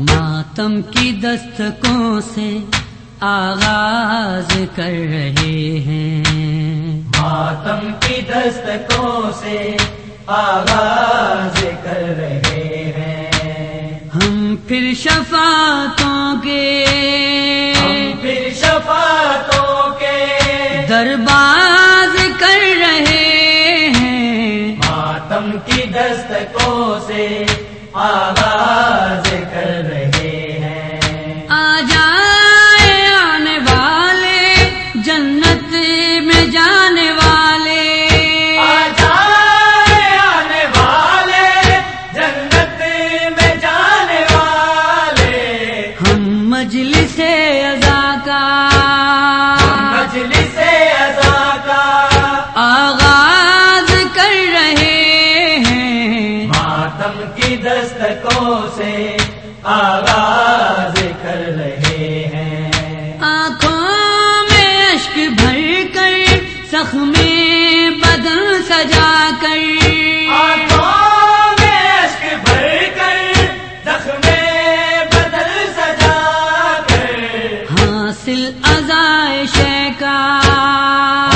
ماتم کی دستکوں سے آغاز کر رہے ہیں۔ ماتم کی دستکوں سے آغاز کر رہے ہیں۔ ہم پھر شفاعتوں کے ہم پھر شفاعتوں دستکوں سے آغاز کر رہے ہیں۔ آنکھوں میں اشک بھر کر زخم بدن سجا کر۔ آنکھوں میں اشک بھر کر زخم بدل سجا کر۔ حاصل ازائش کا۔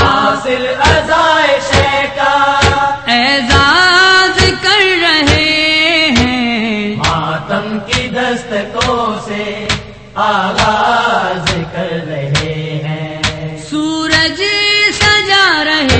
حاصل ازائش دستکوں سے آغاز کر رہے ہیں۔ سورج سجا رہے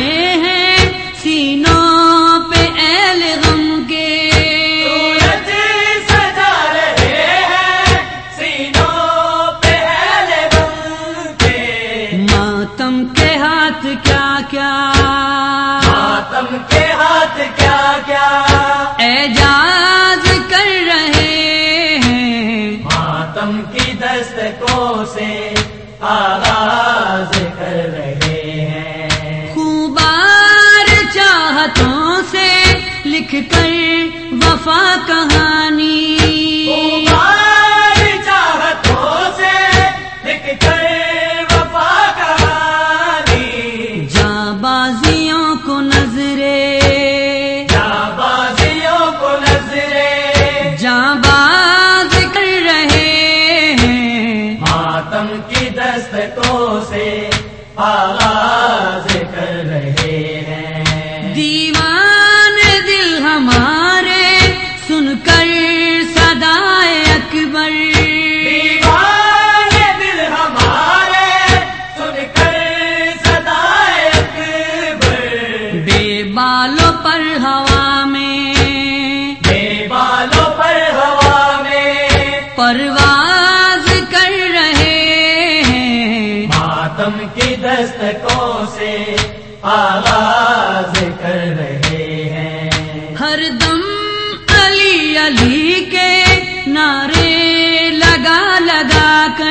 آغاز کر رہے ہیں۔ خوبار چاہتوں سے لکھ کر وفا کہانی۔ بالوں پر ہوا میں۔ بے بالوں پر ہوا میں۔ پرواز کر رہے ہیں۔ ماتم کی دستکوں سے آغاز کر رہے ہیں۔ ہر دم علی علی کے نعرے لگا لگا کر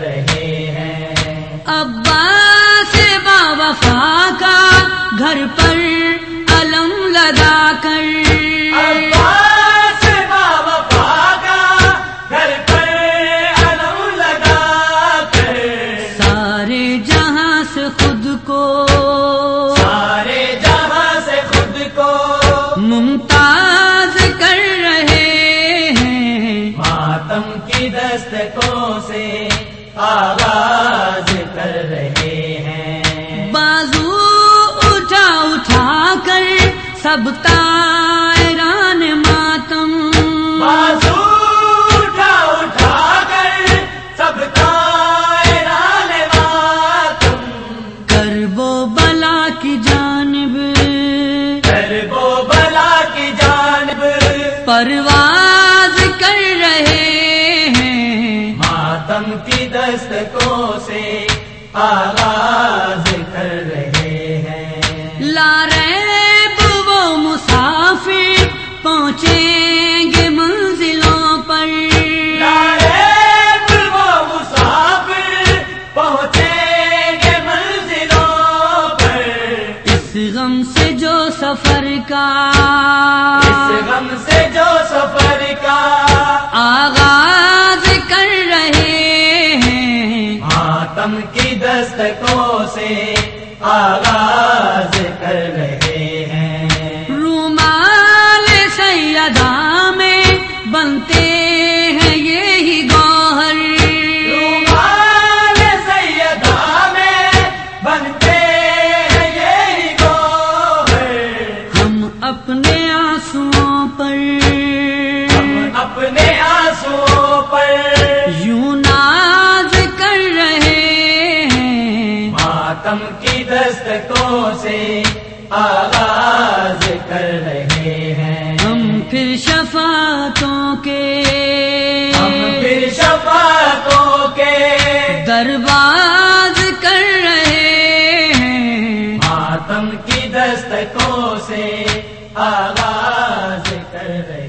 رہے ہیں۔ ابا سے وفا کا گھر پر آغاز کر رہے ہیں۔ بازو اٹھا اٹھا کر سب تائران ماتم۔ بازو اٹھا اٹھا کر سب ماتم۔ بلا کی جانب۔ بلا کی جانب۔ ماتم کی دستکوں سے آغاز کر رہے ہیں۔ لارے وہ مسافر پہنچے آغاز کر رہے شفاعتوں کے کے درباز کر رہے ہیں۔ ماتم کی دستکوں سے آغاز کر رہے